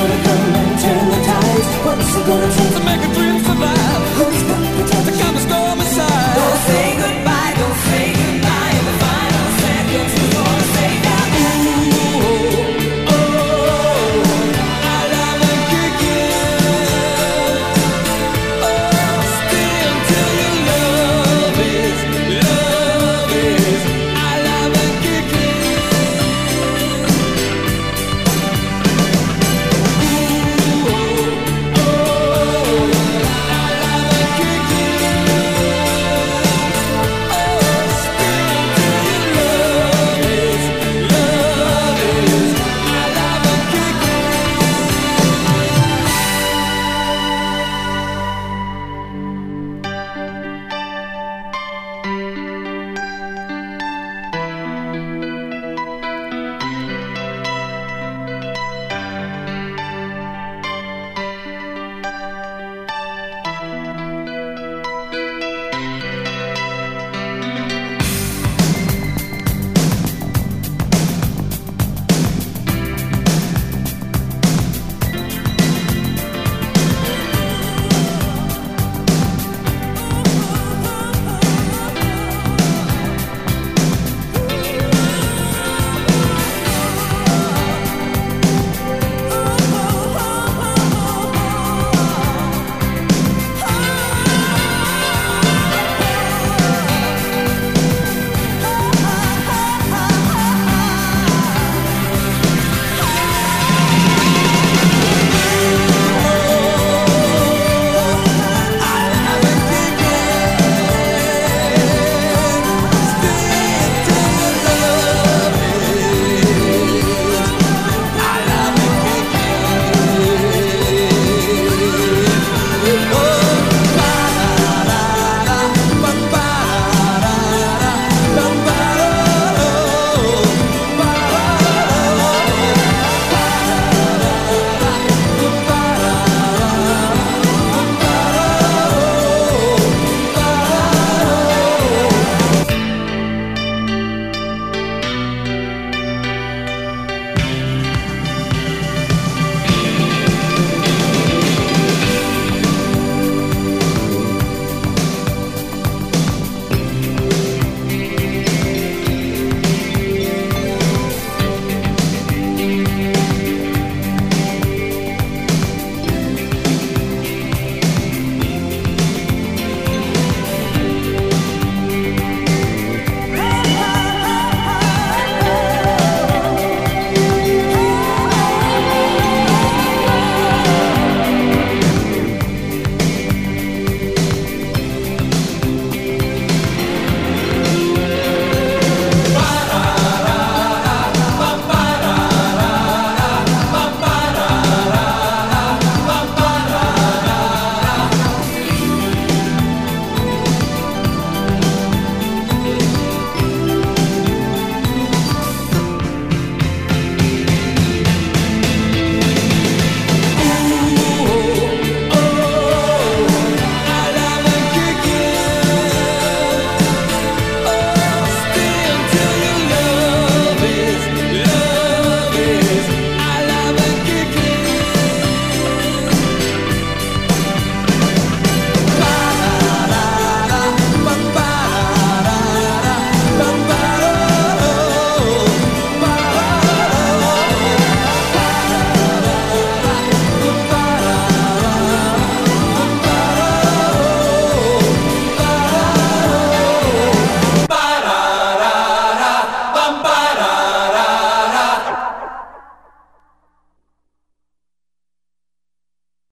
Gonna come and turn the? What's it gonna take to make it through?